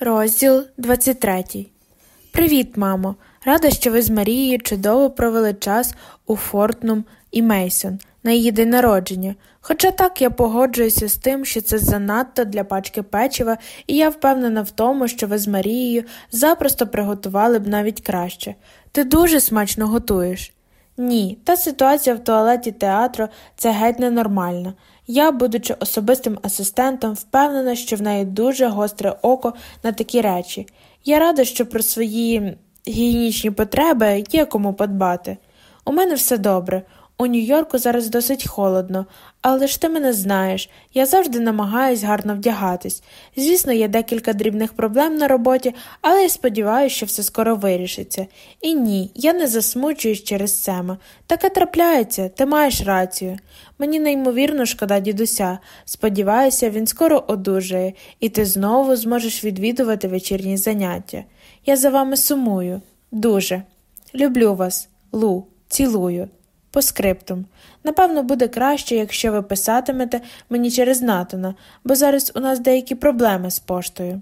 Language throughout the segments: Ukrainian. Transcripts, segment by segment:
Розділ 23 Привіт, мамо. Рада, що ви з Марією чудово провели час у Фортнум і Мейсон на її день народження. Хоча так я погоджуюся з тим, що це занадто для пачки печива, і я впевнена в тому, що ви з Марією запросто приготували б навіть краще. Ти дуже смачно готуєш. Ні, та ситуація в туалеті театру це геть ненормальна. Я, будучи особистим асистентом, впевнена, що в неї дуже гостре око на такі речі. Я рада, що про свої гігієнічні потреби є кому подбати. У мене все добре. У Нью-Йорку зараз досить холодно, але ж ти мене знаєш, я завжди намагаюсь гарно вдягатись. Звісно, є декілька дрібних проблем на роботі, але я сподіваюся, що все скоро вирішиться. І ні, я не засмучуюсь через Сема. Таке трапляється, ти маєш рацію. Мені неймовірно шкода дідуся. Сподіваюся, він скоро одужає, і ти знову зможеш відвідувати вечірні заняття. Я за вами сумую. Дуже. Люблю вас, Лу, цілую. По скриптум. Напевно, буде краще, якщо ви писатимете мені через Натана, бо зараз у нас деякі проблеми з поштою.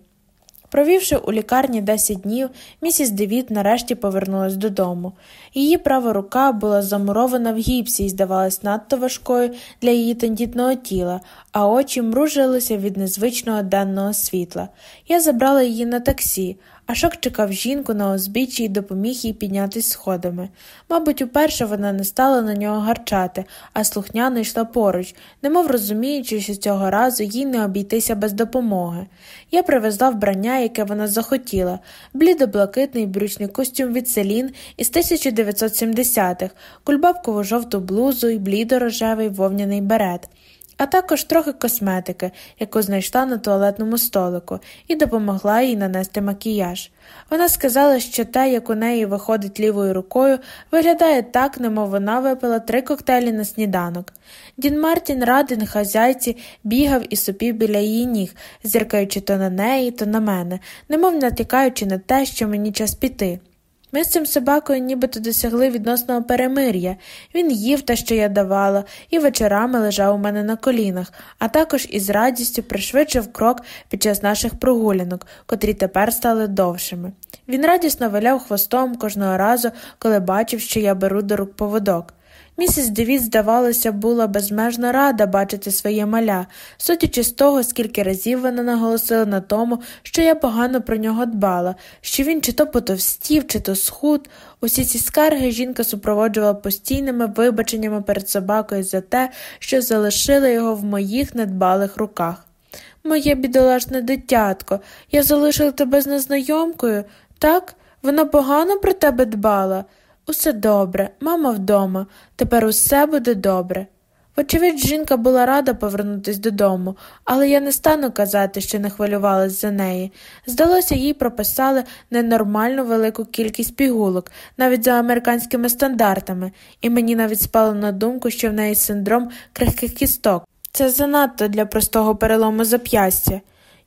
Провівши у лікарні 10 днів, місіс Девіт нарешті повернулась додому. Її права рука була замурована в гіпсі і здавалась надто важкою для її тендітного тіла, а очі мружилися від незвичного денного світла. Я забрала її на таксі, Ашок чекав жінку на узбіччі і допоміг їй піднятися сходами. Мабуть, уперше вона не стала на нього гарчати, а слухняно йшла поруч, немов розуміючи, що цього разу їй не обійтися без допомоги. Я привезла вбрання, яке вона захотіла, блідо-блакитний брючний костюм від селін із 1970-х, кульбабкову жовту блузу і блідо-рожевий вовняний берет а також трохи косметики, яку знайшла на туалетному столику, і допомогла їй нанести макіяж. Вона сказала, що те, як у неї виходить лівою рукою, виглядає так, немов вона випила три коктейлі на сніданок. Дін Мартін радий хазяйці бігав і сопів біля її ніг, зіркаючи то на неї, то на мене, немов натякаючи на те, що мені час піти. Ми з цим собакою нібито досягли відносного перемир'я. Він їв те, що я давала, і вечорами лежав у мене на колінах, а також із радістю пришвидшив крок під час наших прогулянок, котрі тепер стали довшими. Він радісно виляв хвостом кожного разу, коли бачив, що я беру до рук поводок. Місіс Девіт, здавалося, була безмежно рада бачити своє маля, судячи з того, скільки разів вона наголосила на тому, що я погано про нього дбала, що він чи то потовстів, чи то схуд. Усі ці скарги жінка супроводжувала постійними вибаченнями перед собакою за те, що залишила його в моїх недбалих руках. Моє бідолашне дитятко, я залишила тебе з незнайомкою, так? Вона погано про тебе дбала. Усе добре, мама вдома, тепер усе буде добре. Вочевидь, жінка була рада повернутися додому, але я не стану казати, що не хвилювалась за неї. Здалося, їй прописали ненормально велику кількість пігулок, навіть за американськими стандартами, і мені навіть спало на думку, що в неї синдром крихких кісток. Це занадто для простого перелому зап'ястя.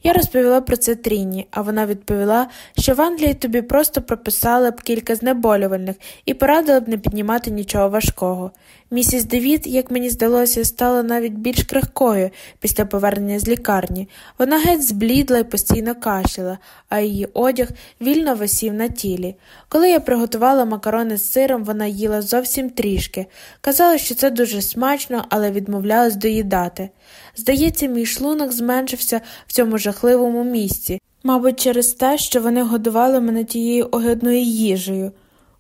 Я розповіла про це Тріні, а вона відповіла, що в Англії тобі просто прописали б кілька знеболювальних і порадили б не піднімати нічого важкого. Місіс Девід, як мені здалося, стала навіть більш крихкою після повернення з лікарні. Вона геть зблідла і постійно кашляла, а її одяг вільно висів на тілі. Коли я приготувала макарони з сиром, вона їла зовсім трішки. Казала, що це дуже смачно, але відмовлялась доїдати. Здається, мій шлунок зменшився в цьому жахливому місці, мабуть, через те, що вони годували мене тією огидною їжею.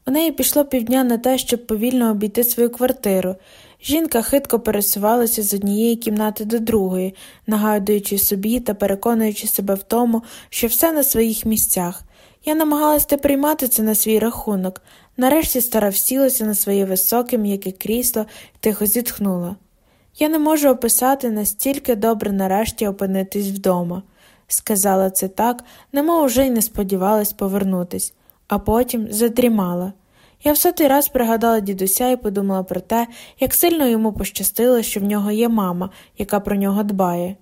У неї пішло півдня на те, щоб повільно обійти свою квартиру. Жінка хитко пересувалася з однієї кімнати до другої, нагадуючи собі та переконуючи себе в тому, що все на своїх місцях. Я намагалася приймати це на свій рахунок. Нарешті стара всілася на своє високе м'яке крісло і тихо зітхнула. Я не можу описати настільки добре нарешті опинитись вдома. Сказала це так, немов уже й не сподівалась повернутись, а потім задрімала. Я в сотий раз пригадала дідуся і подумала про те, як сильно йому пощастило, що в нього є мама, яка про нього дбає.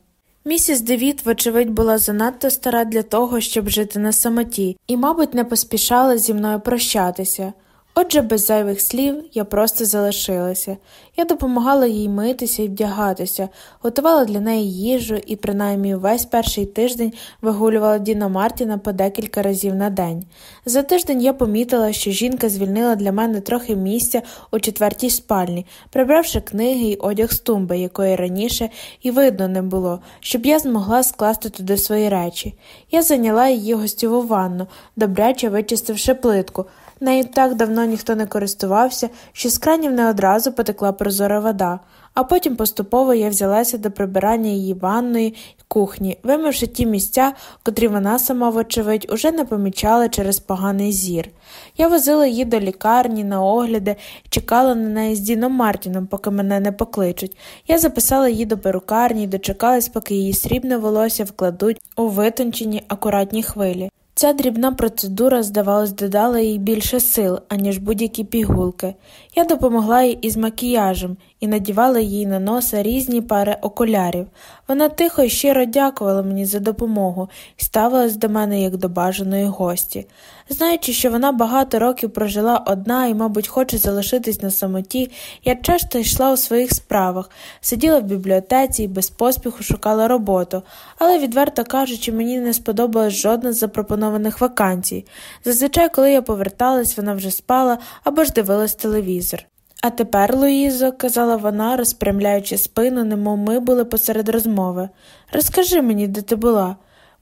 Місіс Девіт, вочевидь, була занадто стара для того, щоб жити на самоті, і, мабуть, не поспішала зі мною прощатися. Отже, без зайвих слів я просто залишилася. Я допомагала їй митися і вдягатися, готувала для неї їжу і, принаймні, весь перший тиждень вигулювала Діна Мартіна по декілька разів на день. За тиждень я помітила, що жінка звільнила для мене трохи місця у четвертій спальні, прибравши книги й одяг з тумби, якої раніше і видно не було, щоб я змогла скласти туди свої речі. Я зайняла її гостьову ванну, добряче вичистивши плитку. Нею так давно ніхто не користувався, що з кранів не одразу потекла прозора вода, а потім поступово я взялася до прибирання її ванної й кухні, вимивши ті місця, котрі вона сама, вочевидь, уже не помічала через поганий зір. Я возила її до лікарні на огляди і чекала на неї з Діном Мартіном, поки мене не покличуть. Я записала її до перукарні і дочекалась, поки її срібне волосся вкладуть у витончені акуратні хвилі. Ця дрібна процедура, здавалось, додала їй більше сил, аніж будь-які пігулки. Я допомогла їй із макіяжем і надівала їй на носа різні пари окулярів. Вона тихо і щиро дякувала мені за допомогу і ставилась до мене як до бажаної гості. Знаючи, що вона багато років прожила одна і, мабуть, хоче залишитись на самоті, я часто йшла у своїх справах, сиділа в бібліотеці і без поспіху шукала роботу, але, відверто кажучи, мені не сподобалась жодна з запропонованих вакансій. Зазвичай, коли я поверталась, вона вже спала або ж дивилась телевізор. А тепер, Луїзо, казала вона, розпрямляючи спину, немов ми були посеред розмови, розкажи мені, де ти була.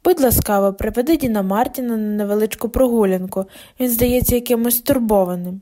Будь ласкаво, приведи Діна Мартіна на невеличку прогулянку, він здається якимось стурбованим.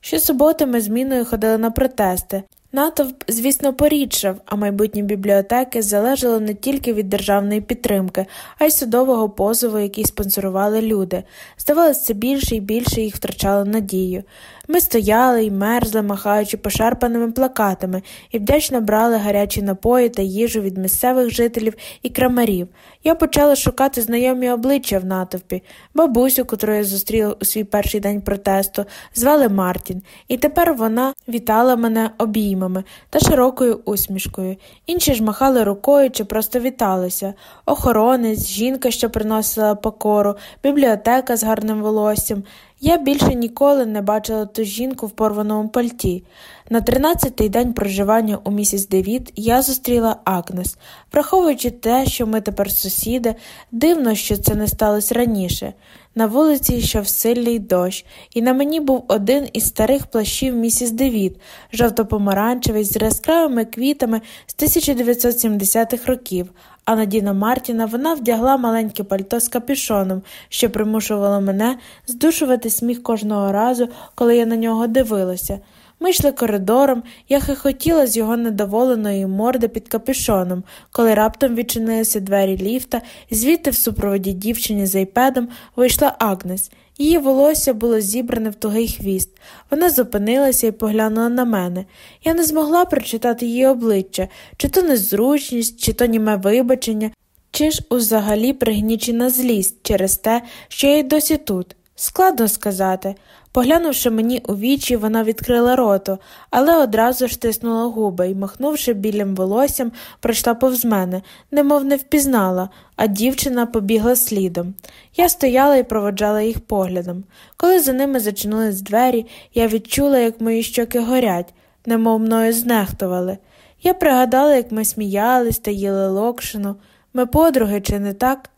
Щосуботи ми з Міною ходили на протести. Натовп, звісно, порідшав, а майбутні бібліотеки залежали не тільки від державної підтримки, а й судового позову, який спонсорували люди. Здавалося, більше і більше їх втрачало надію. Ми стояли й мерзли, махаючи пошарпаними плакатами, і вдячно брали гарячі напої та їжу від місцевих жителів і крамарів. Я почала шукати знайомі обличчя в натовпі, бабусю, котру я зустріла у свій перший день протесту, звали Мартін, і тепер вона вітала мене обіймами та широкою усмішкою. Інші ж махали рукою чи просто віталися. Охоронець, жінка, що приносила покору, бібліотека з гарним волоссям. Я більше ніколи не бачила ту жінку в порваному пальті. На тринадцятий день проживання у місіс Девід я зустріла Агнес, враховуючи те, що ми тепер сусіди, дивно, що це не сталося раніше. На вулиці йшов сильний дощ, і на мені був один із старих плащів місіс Девід, жовто-помаранчевий з яскравими квітами з 1970-х років, а на Діна Мартіна вона вдягла маленьке пальто з капюшоном, що примушувало мене здушувати сміх кожного разу, коли я на нього дивилася. Ми йшли коридором, я хихотіла з його недоволеної морди під капюшоном, коли раптом відчинилися двері ліфта, звідти в супроводі дівчині з айпедом вийшла Агнес. Її волосся було зібране в тугий хвіст. Вона зупинилася і поглянула на мене. Я не змогла прочитати її обличчя, чи то незручність, чи то німе вибачення, чи ж узагалі пригнічена злість через те, що я й досі тут. Складно сказати. Поглянувши мені у вічі, вона відкрила роту, але одразу ж тиснула губи і, махнувши білим волоссям, пройшла повз мене, немов не впізнала, а дівчина побігла слідом. Я стояла і проводжала їх поглядом. Коли за ними зачинились двері, я відчула, як мої щоки горять, немов мною знехтували. Я пригадала, як ми сміялись та їли локшину. Ми подруги, чи не так?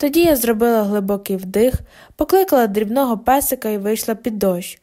Тоді я зробила глибокий вдих, покликала дрібного песика і вийшла під дощ.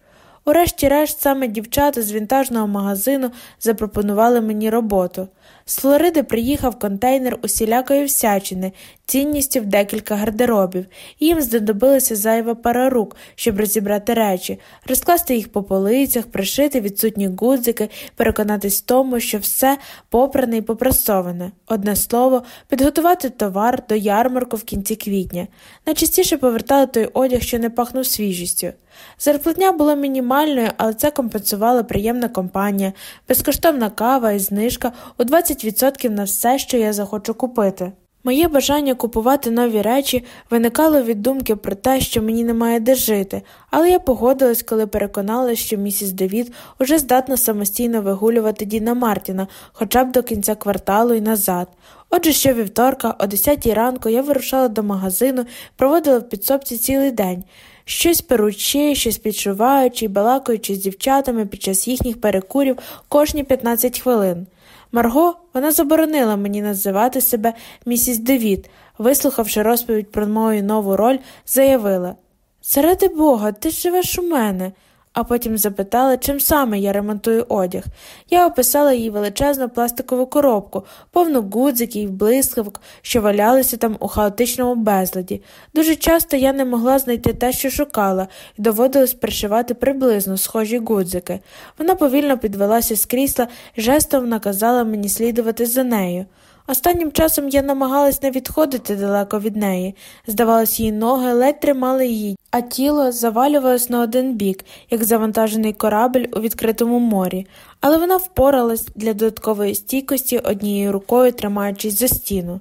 Урешті-решт саме дівчата з вінтажного магазину запропонували мені роботу. З Флориди приїхав контейнер усілякої всячини, цінністю в декілька гардеробів, їм знадобилася зайва пара рук, щоб розібрати речі, розкласти їх по полицях, пришити відсутні гудзики, переконатись в тому, що все попране і попрасоване. Одне слово, підготувати товар до ярмарку в кінці квітня. Найчастіше повертали той одяг, що не пахнув свіжістю. Зарплатня була мінімальною, але це компенсувала приємна компанія, безкоштовна кава і знижка у 20% на все, що я захочу купити. Моє бажання купувати нові речі виникало від думки про те, що мені немає де жити, але я погодилась, коли переконалася, що місіс Девід уже здатна самостійно вигулювати Діна Мартіна хоча б до кінця кварталу і назад. Отже, щовівторка, о 10 ранку, я вирушала до магазину, проводила в підсобці цілий день. Щось перучи, щось підшиваючи, балакаючи з дівчатами під час їхніх перекурів кожні 15 хвилин. Марго вона заборонила мені називати себе місіс Девід, вислухавши розповідь про мою нову роль, заявила Заради бога, ти живеш у мене а потім запитали, чим саме я ремонтую одяг. Я описала їй величезну пластикову коробку, повну гудзиків, блискавок, що валялися там у хаотичному безладі. Дуже часто я не могла знайти те, що шукала, і доводилось пришивати приблизно схожі гудзики. Вона повільно підвелася з крісла жестом наказала мені слідувати за нею. Останнім часом я намагалась не відходити далеко від неї. Здавалось, її ноги ледь тримали її, а тіло завалювалось на один бік, як завантажений корабель у відкритому морі, але вона впоралась для додаткової стійкості однією рукою, тримаючись за стіну.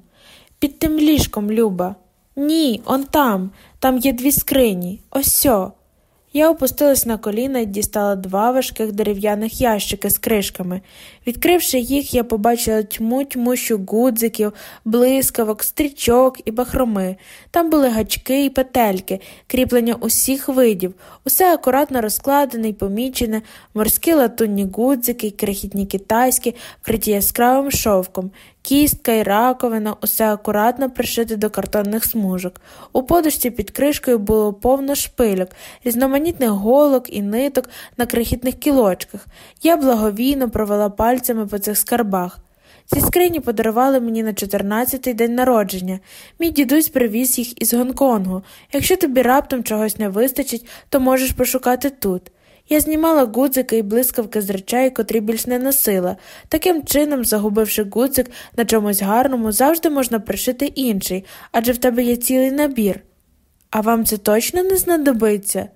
Під тим ліжком, Люба. Ні, он там, там є дві скрині. Ось сьо. Я опустилась на коліна і дістала два важких дерев'яних ящики з кришками. Відкривши їх, я побачила тьму тьмущу гудзиків, блискавок, стрічок і бахроми. Там були гачки і петельки, кріплення усіх видів, усе акуратно розкладене й помічене, морські латунні гудзики, крихітні китайські, вкриті яскравим шовком, Кістка й раковина, усе акуратно пришите до картонних смужок. У подушці під кришкою було повно шпильок, різноманітних голок і ниток на крихітних кілочках. Я благовійно провела пальцями по цих скарбах. Ці скрині подарували мені на 14-й день народження. Мій дідусь привіз їх із Гонконгу. Якщо тобі раптом чогось не вистачить, то можеш пошукати тут. Я знімала гудзики і блискавки з речей, котрі більш не носила. Таким чином, загубивши гудзик на чомусь гарному, завжди можна пришити інший, адже в тебе є цілий набір. А вам це точно не знадобиться?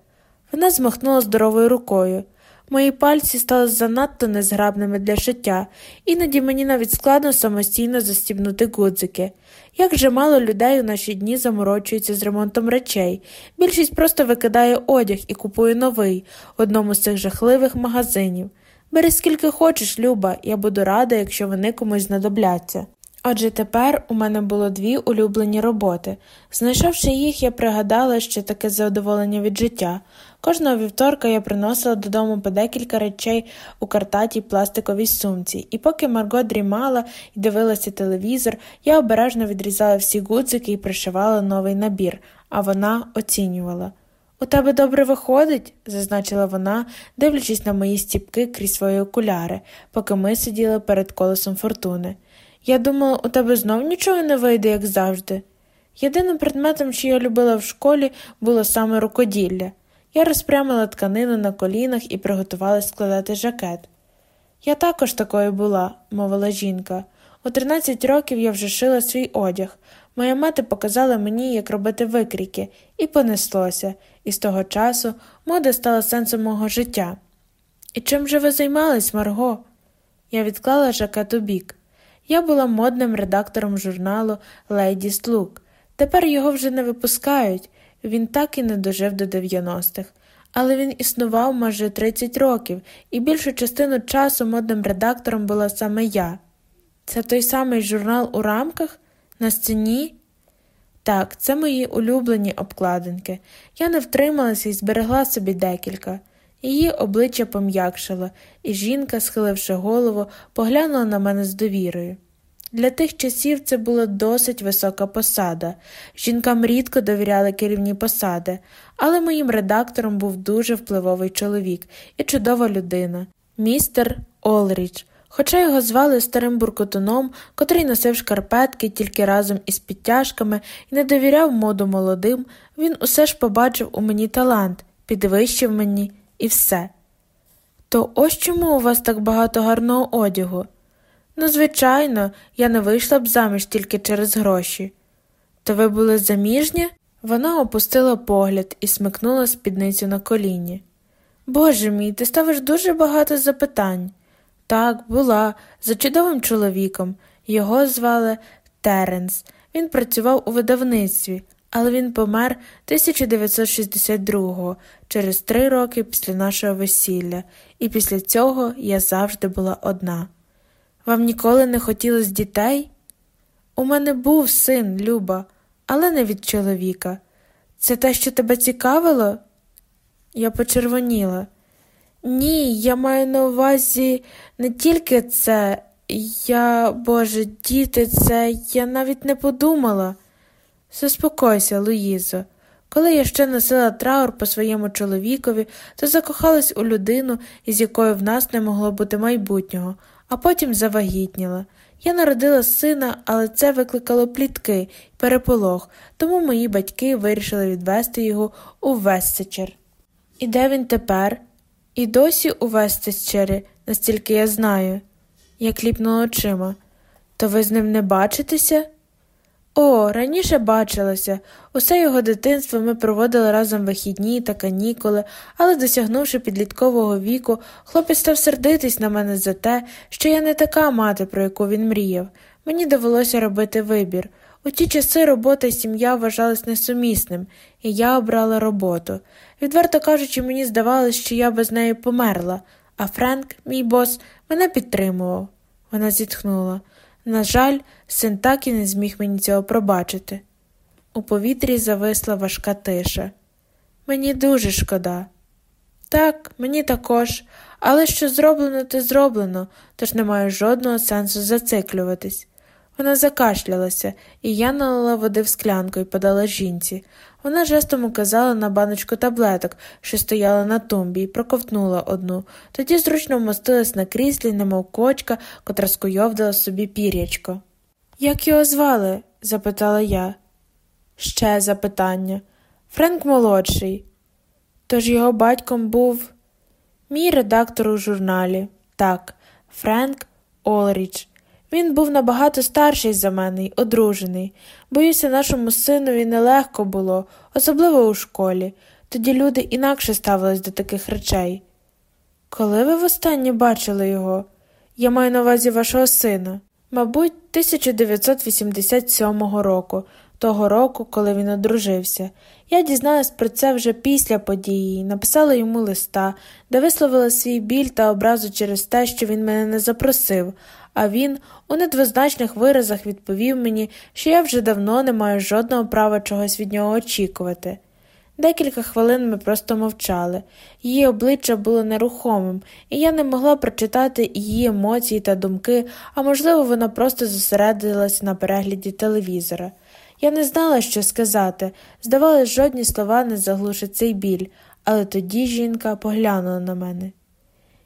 Вона змахнула здоровою рукою. Мої пальці стали занадто незграбними для шиття, іноді мені навіть складно самостійно застібнути гудзики. Як же мало людей у наші дні заморочується з ремонтом речей, більшість просто викидає одяг і купує новий в одному з цих жахливих магазинів. Бери скільки хочеш, Люба, я буду рада, якщо вони комусь знадобляться. Отже тепер у мене було дві улюблені роботи. Знайшовши їх, я пригадала ще таке задоволення від життя. Кожного вівторка я приносила додому по декілька речей у картатій пластиковій сумці, і поки Марго дрімала і дивилася телевізор, я обережно відрізала всі гудзики і пришивала новий набір, а вона оцінювала. У тебе добре виходить, зазначила вона, дивлячись на мої стіпки крізь свої окуляри, поки ми сиділи перед колесом фортуни. Я думала, у тебе знов нічого не вийде, як завжди. Єдиним предметом, що я любила в школі, було саме рукоділля. Я розпрямила тканину на колінах і приготувалась складати жакет. Я також такою була, мовила жінка. У 13 років я вже шила свій одяг. Моя мати показала мені, як робити викрійки, і понеслося, і з того часу мода стала сенсом мого життя. І чим же ви займались, Марго? Я відклала жакет у бік. Я була модним редактором журналу Ladies Look. Тепер його вже не випускають, він так і не дожив до 90-х. Але він існував майже 30 років, і більшу частину часу модним редактором була саме я. Це той самий журнал у рамках? На сцені? Так, це мої улюблені обкладинки. Я не втрималася і зберегла собі декілька. Її обличчя пом'якшило, і жінка, схиливши голову, поглянула на мене з довірою. Для тих часів це була досить висока посада. Жінкам рідко довіряли керівні посади, але моїм редактором був дуже впливовий чоловік і чудова людина, містер Олріч. Хоча його звали старим буркотуном, котрий носив шкарпетки тільки разом із підтяжками і не довіряв моду молодим, він усе ж побачив у мені талант, підвищив мені і все. То ось чому у вас так багато гарного одягу? Ну, звичайно, я не вийшла б заміж тільки через гроші. То ви були заміжні? Вона опустила погляд і смикнула спідницю на коліні. Боже мій, ти ставиш дуже багато запитань. Так, була, за чудовим чоловіком. Його звали Теренс. Він працював у видавництві, але він помер 1962-го, через три роки після нашого весілля, і після цього я завжди була одна. Вам ніколи не хотілося дітей? У мене був син, Люба, але не від чоловіка. Це те, що тебе цікавило? Я почервоніла. Ні, я маю на увазі не тільки це. Я, Боже, діти, це я навіть не подумала. Заспокойся, Луїзо. Коли я ще носила траур по своєму чоловікові, то закохалась у людину, із якою в нас не могло бути майбутнього, а потім завагітніла. Я народила сина, але це викликало плітки і переполох, тому мої батьки вирішили відвести його у Вестечер. І де він тепер? І досі у Вестечері, настільки я знаю. Я кліпнула очима. То ви з ним не бачитеся? О, раніше бачилася. Усе його дитинство ми проводили разом вихідні та канікули, але, досягнувши підліткового віку, хлопець став сердитись на мене за те, що я не така мати, про яку він мріяв. Мені довелося робити вибір. У ті часи робота і сім'я вважались несумісним, і я обрала роботу. Відверто кажучи, мені здавалось, що я без неї померла, а Френк, мій бос, мене підтримував. Вона зітхнула. На жаль, син так і не зміг мені цього пробачити. У повітрі зависла важка тиша. Мені дуже шкода. Так, мені також, але що зроблено, те зроблено, тож не маю жодного сенсу зациклюватись. Вона закашлялася, і я налила води в склянку і подала жінці. Вона жестом указала на баночку таблеток, що стояла на тумбі, і проковтнула одну, тоді зручно вмостилась на кріслі, немов кочка, котра скуйовдила собі пір'ячко. Як його звали? запитала я. Ще запитання. Френк молодший. Тож його батьком був мій редактор у журналі. Так, Френк Олріч. Він був набагато старший за мене й одружений. Боюся, нашому синові нелегко було, особливо у школі. Тоді люди інакше ставились до таких речей. Коли ви востаннє бачили його? Я маю на увазі вашого сина. Мабуть, 1987 року, того року, коли він одружився. Я дізналась про це вже після події, написала йому листа, де висловила свій біль та образу через те, що він мене не запросив, а він у недвозначних виразах відповів мені, що я вже давно не маю жодного права чогось від нього очікувати. Декілька хвилин ми просто мовчали, її обличчя було нерухомим, і я не могла прочитати її емоції та думки, а можливо, вона просто зосередилась на перегляді телевізора. Я не знала, що сказати, здавалось, жодні слова не заглушать цей біль, але тоді жінка поглянула на мене.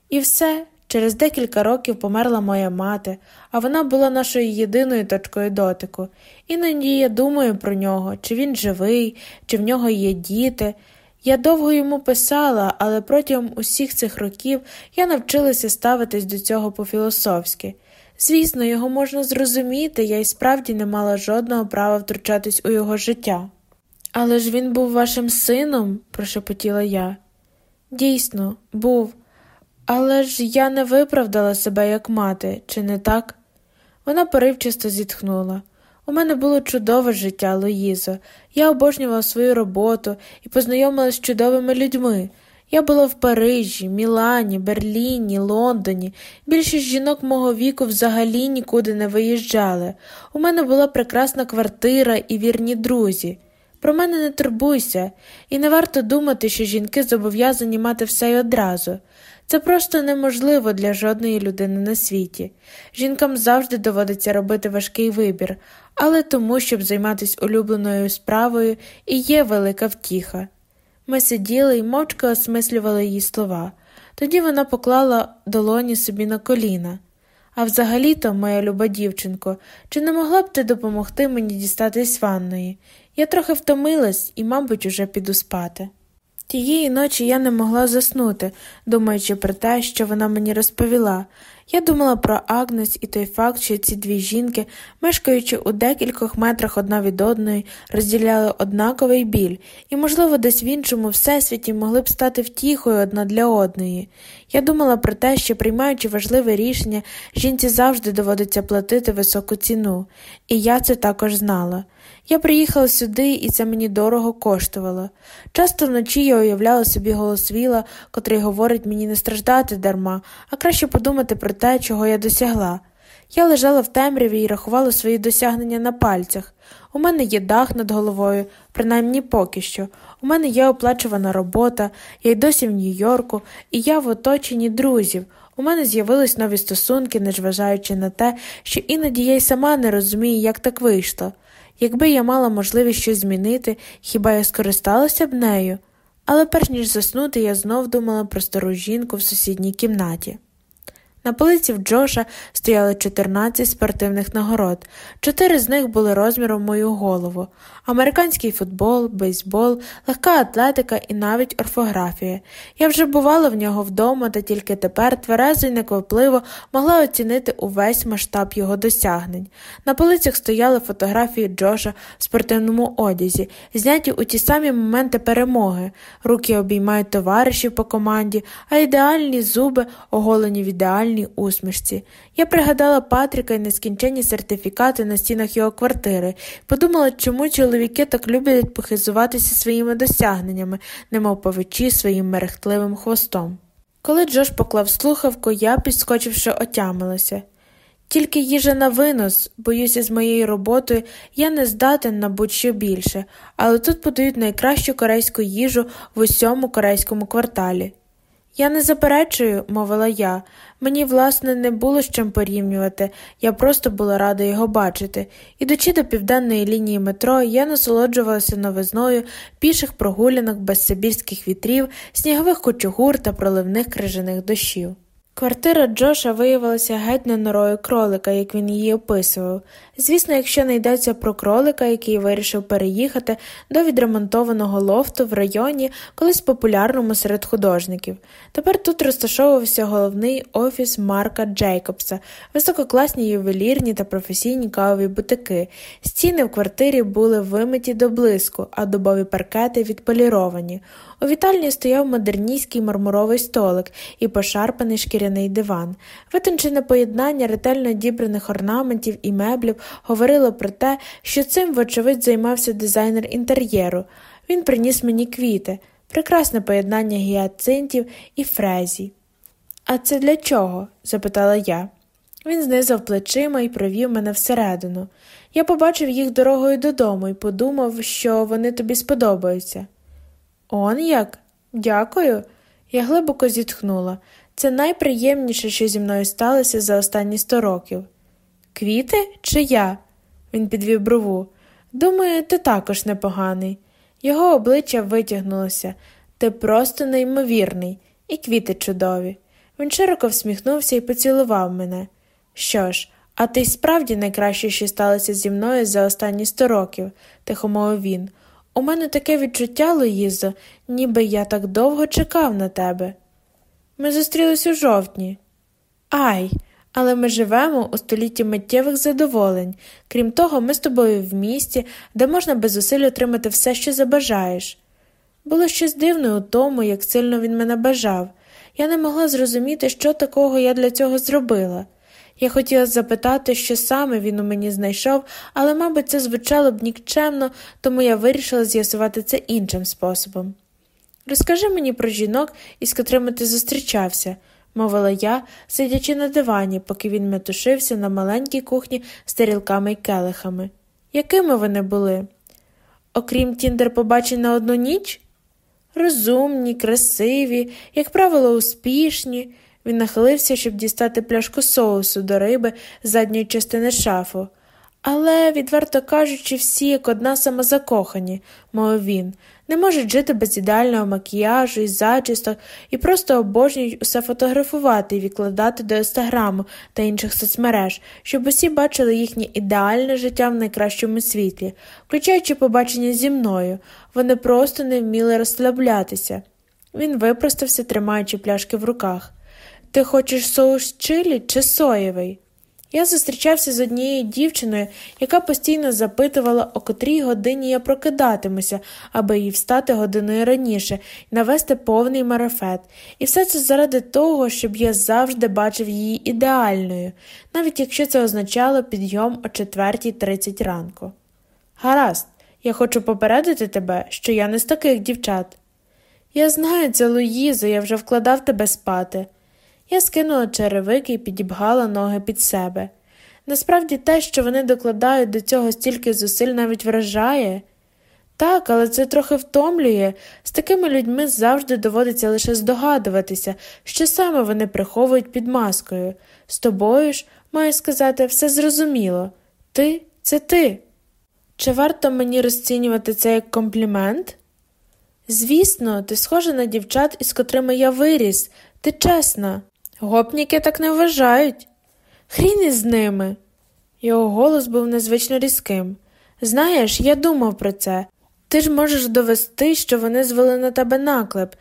І все, через декілька років померла моя мати, а вона була нашою єдиною точкою дотику. Іноді я думаю про нього, чи він живий, чи в нього є діти. Я довго йому писала, але протягом усіх цих років я навчилася ставитись до цього по-філософськи. Звісно, його можна зрозуміти, я й справді не мала жодного права втручатись у його життя. Але ж він був вашим сином, прошепотіла я. Дійсно, був, але ж я не виправдала себе як мати, чи не так? Вона поривчасто зітхнула. У мене було чудове життя, Луїзо. Я обожнювала свою роботу і познайомилася з чудовими людьми. Я була в Парижі, Мілані, Берліні, Лондоні. Більшість жінок мого віку взагалі нікуди не виїжджали. У мене була прекрасна квартира і вірні друзі. Про мене не турбуйся, і не варто думати, що жінки зобов'язані мати все й одразу. Це просто неможливо для жодної людини на світі. Жінкам завжди доводиться робити важкий вибір, але тому, щоб займатися улюбленою справою, і є велика втіха. Ми сиділи і мовчки осмислювали її слова. Тоді вона поклала долоні собі на коліна. А взагалі-то, моя люба дівчинко, чи не могла б ти допомогти мені дістатись ванної? Я трохи втомилась і, мабуть, уже піду спати. Тієї ночі я не могла заснути, думаючи про те, що вона мені розповіла. Я думала про Агнес і той факт, що ці дві жінки, мешкаючи у декількох метрах одна від одної, розділяли однаковий біль, і, можливо, десь в іншому всесвіті могли б стати втіхою одна для одної. Я думала про те, що, приймаючи важливе рішення, жінці завжди доводиться платити високу ціну, і я це також знала. Я приїхала сюди, і це мені дорого коштувало. Часто вночі я уявляла собі голос Віла, котрий говорить мені не страждати дарма, а краще подумати про те, чого я досягла. Я лежала в темряві і рахувала свої досягнення на пальцях. У мене є дах над головою, принаймні поки що. У мене є оплачувана робота, я й досі в Нью-Йорку, і я в оточенні друзів. У мене з'явились нові стосунки, незважаючи на те, що іноді я й сама не розумію, як так вийшло. Якби я мала можливість щось змінити, хіба я скористалася б нею? Але перш ніж заснути, я знов думала про стару жінку в сусідній кімнаті. На полиці в Джоша стояли 14 спортивних нагород, чотири з них були розміром мою голову американський футбол, бейсбол, легка атлетика і навіть орфографія. Я вже бувала в нього вдома, та тільки тепер тверезо і неквапливо могла оцінити увесь масштаб його досягнень. На полицях стояли фотографії Джоша в спортивному одязі, зняті у ті самі моменти перемоги. Руки обіймають товаришів по команді, а ідеальні зуби оголені в ідеальній усмішці. Я пригадала Патріка і нескінченні сертифікати на стінах його квартири, подумала, чому чоловіки так люблять похизуватися своїми досягненнями, немов повичі своїм мерехтливим хвостом. Коли Джош поклав слухавку, я, підскочивши, отямилася. Тільки їжа на винос, боюся, з моєю роботою я не здатен на будь-що більше, але тут подають найкращу корейську їжу в усьому корейському кварталі. Я не заперечую, мовила я. Мені, власне, не було з чим порівнювати, я просто була рада його бачити. Ідучи до південної лінії метро, я насолоджувалася новизною піших прогулянок без сибірських вітрів, снігових кучугур та проливних крижаних дощів. Квартира Джоша виявилася геть не норою кролика, як він її описував. Звісно, якщо не йдеться про кролика, який вирішив переїхати до відремонтованого лофту в районі, колись популярному серед художників. Тепер тут розташовувався головний офіс Марка Джейкобса, висококласні ювелірні та професійні кавові бутики. Стіни в квартирі були вимиті до блиску, а дубові паркети відполіровані. У вітальні стояв модерністський мармуровий столик і пошарпаний шкіряний диван. Витончене поєднання ретельно дібраних орнаментів і меблів говорило про те, що цим, вочевидь, займався дизайнер інтер'єру. Він приніс мені квіти, прекрасне поєднання гіацинтів і фрезій. А це для чого? запитала я. Він знизав плечима і провів мене всередину. Я побачив їх дорогою додому і подумав, що вони тобі сподобаються. Он як? Дякую. Я глибоко зітхнула. Це найприємніше, що зі мною сталося за останні сто років. Квіти чи я? Він підвів брову. Думаю, ти також непоганий. Його обличчя витягнулося. Ти просто неймовірний, і квіти чудові. Він широко всміхнувся і поцілував мене. Що ж, а ти справді найкраще, що сталося зі мною за останні сто років, тихо мовив він. У мене таке відчуття, Луїзо, ніби я так довго чекав на тебе. Ми зустрілись у жовтні. Ай, але ми живемо у столітті миттєвих задоволень. Крім того, ми з тобою в місті, де можна без зусиль отримати все, що забажаєш. Було щось дивне у тому, як сильно він мене бажав. Я не могла зрозуміти, що такого я для цього зробила. Я хотіла запитати, що саме він у мені знайшов, але, мабуть, це звучало б нікчемно, тому я вирішила з'ясувати це іншим способом. Розкажи мені про жінок, із котрими ти зустрічався, мовила я, сидячи на дивані, поки він метушився на маленькій кухні з тарілками й келихами. Якими вони були? Окрім тіндер побачень на одну ніч? Розумні, красиві, як правило, успішні. Він нахилився, щоб дістати пляшку соусу до риби з задньої частини шафу. Але, відверто кажучи, всі як одна самозакохані, мовив він, не можуть жити без ідеального макіяжу і зачісток і просто обожнюють усе фотографувати і відкладати до інстаграму та інших соцмереж, щоб усі бачили їхнє ідеальне життя в найкращому світлі, включаючи побачення зі мною, вони просто не вміли розслаблятися. Він випростався, тримаючи пляшки в руках. Ти хочеш соус чилі чи соєвий? Я зустрічався з однією дівчиною, яка постійно запитувала, о котрій годині я прокидатимуся, аби їй встати годиною раніше і навести повний марафет, і все це заради того, щоб я завжди бачив її ідеальною, навіть якщо це означало підйом о 4.30 ранку. Гаразд, я хочу попередити тебе, що я не з таких дівчат. Я знаю це, Луїзо, я вже вкладав тебе спати. Я скинула черевики і підібгала ноги під себе. Насправді те, що вони докладають до цього стільки зусиль, навіть вражає. Так, але це трохи втомлює. З такими людьми завжди доводиться лише здогадуватися, що саме вони приховують під маскою. З тобою ж, маю сказати, все зрозуміло. Ти це ти. Чи варто мені розцінювати це як комплімент? Звісно, ти схожа на дівчат, із котрими я виріс, ти чесна. Гопніки так не вважають. Хрін із ними. Його голос був незвично різким. Знаєш, я думав про це. Ти ж можеш довести, що вони звели на тебе наклеп.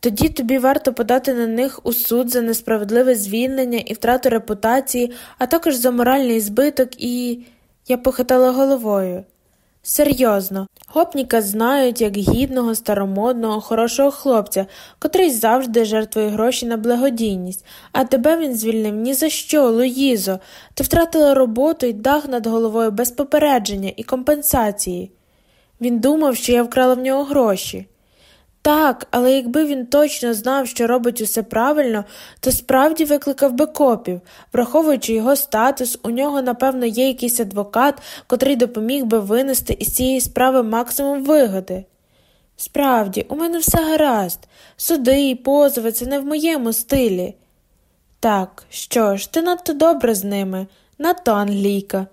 Тоді тобі варто подати на них у суд за несправедливе звільнення і втрату репутації, а також за моральний збиток і. Я похитала головою. Серйозно, гопніка знають як гідного, старомодного, хорошого хлопця, котрий завжди жертвує гроші на благодійність, а тебе він звільнив ні за що, Луїзо. Ти втратила роботу і дах над головою без попередження і компенсації. Він думав, що я вкрала в нього гроші. Так, але якби він точно знав, що робить усе правильно, то справді викликав би копів. Враховуючи його статус, у нього, напевно, є якийсь адвокат, котрий допоміг би винести із цієї справи максимум вигоди. Справді, у мене все гаразд. Суди і позови це не в моєму стилі. Так, що ж, ти надто добре з ними, надто англійка.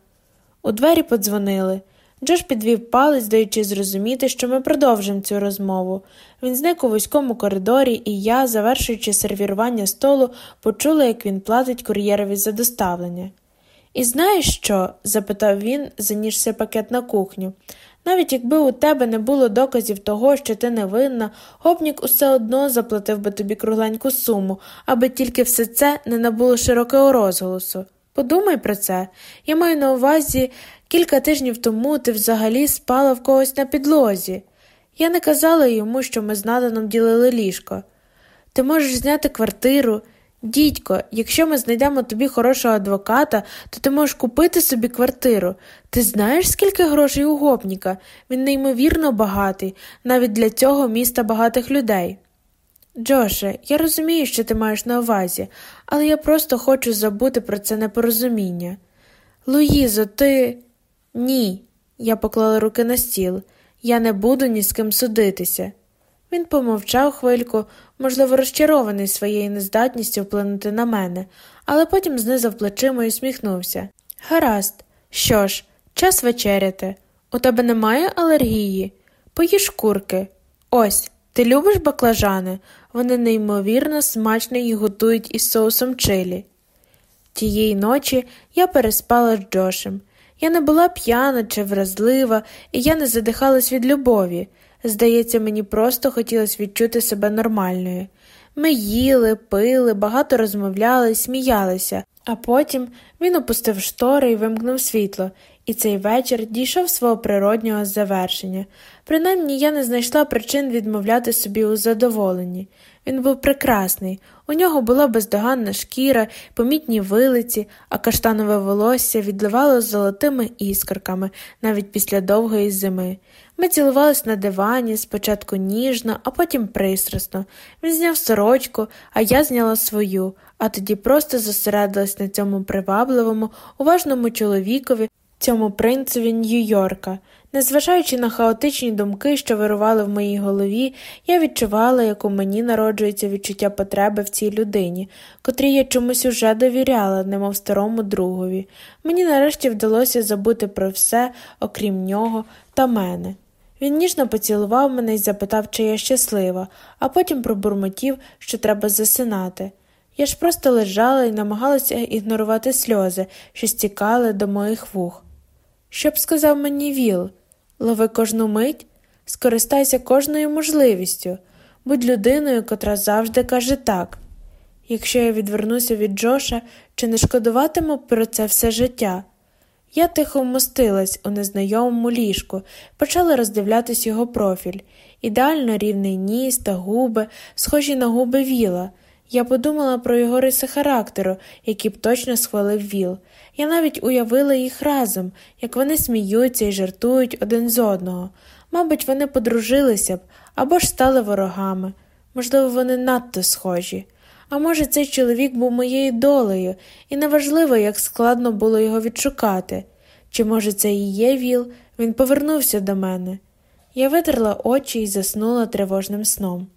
У двері подзвонили. Джош підвів палець, даючи зрозуміти, що ми продовжимо цю розмову. Він зник у вузькому коридорі, і я, завершуючи сервірування столу, почула, як він платить кур'єрові за доставлення. І знаєш що? запитав він, занісши пакет на кухню. Навіть якби у тебе не було доказів того, що ти невинна, гопнік усе одно заплатив би тобі кругленьку суму, аби тільки все це не набуло широкого розголосу. Подумай про це. Я маю на увазі, кілька тижнів тому ти взагалі спала в когось на підлозі. Я не казала йому, що ми з Наданом ділили ліжко. Ти можеш зняти квартиру. Дідько, якщо ми знайдемо тобі хорошого адвоката, то ти можеш купити собі квартиру. Ти знаєш, скільки грошей у гопніка? Він неймовірно багатий, навіть для цього міста багатих людей. Джоше, я розумію, що ти маєш на увазі, але я просто хочу забути про це непорозуміння. Луїзо, ти. Ні, я поклала руки на стіл. Я не буду ні з ким судитися. Він помовчав хвильку, можливо, розчарований своєю нездатністю вплинути на мене, але потім знизав плечима і усміхнувся. Гаразд, що ж, час вечеряти. У тебе немає алергії? Поїж курки. Ось, ти любиш баклажани? Вони неймовірно смачно їх готують із соусом чилі. Тієї ночі я переспала з Джошем. Я не була п'яна чи вразлива, і я не задихалась від любові. Здається, мені просто хотілося відчути себе нормальною. Ми їли, пили, багато розмовляли, сміялися, а потім він опустив штори і вимкнув світло, і цей вечір дійшов свого природнього завершення. Принаймні я не знайшла причин відмовляти собі у задоволенні. Він був прекрасний, у нього була бездоганна шкіра, помітні вилиці, а каштанове волосся відливало золотими іскорками навіть після довгої зими. Ми цілувались на дивані, спочатку ніжно, а потім пристрасно. Він зняв сорочку, а я зняла свою, а тоді просто зосередилась на цьому привабливому, уважному чоловікові, цьому принцеві Нью-Йорка. Незважаючи на хаотичні думки, що вирували в моїй голові, я відчувала, як у мені народжується відчуття потреби в цій людині, котрій я чомусь уже довіряла, немов старому другові. Мені нарешті вдалося забути про все, окрім нього та мене. Він ніжно поцілував мене і запитав, чи я щаслива, а потім пробурмотів, що треба засинати. Я ж просто лежала і намагалася ігнорувати сльози, що стікали до моїх вух. Що б сказав мені Віл? Лови кожну мить, скористайся кожною можливістю, будь людиною, котра завжди каже так. Якщо я відвернуся від Джоша, чи не шкодуватиму про це все життя? Я тихо вмостилась у незнайомому ліжку, почала роздивлятись його профіль, ідеально рівний ніс та губи, схожі на губи віла. Я подумала про його риси характеру, які б точно схвалив Віл. Я навіть уявила їх разом, як вони сміються і жартують один з одного. Мабуть, вони подружилися б або ж стали ворогами. Можливо, вони надто схожі. А може, цей чоловік був моєю долею, і неважливо, як складно було його відшукати. Чи, може, це і є віл, він повернувся до мене. Я витерла очі і заснула тривожним сном.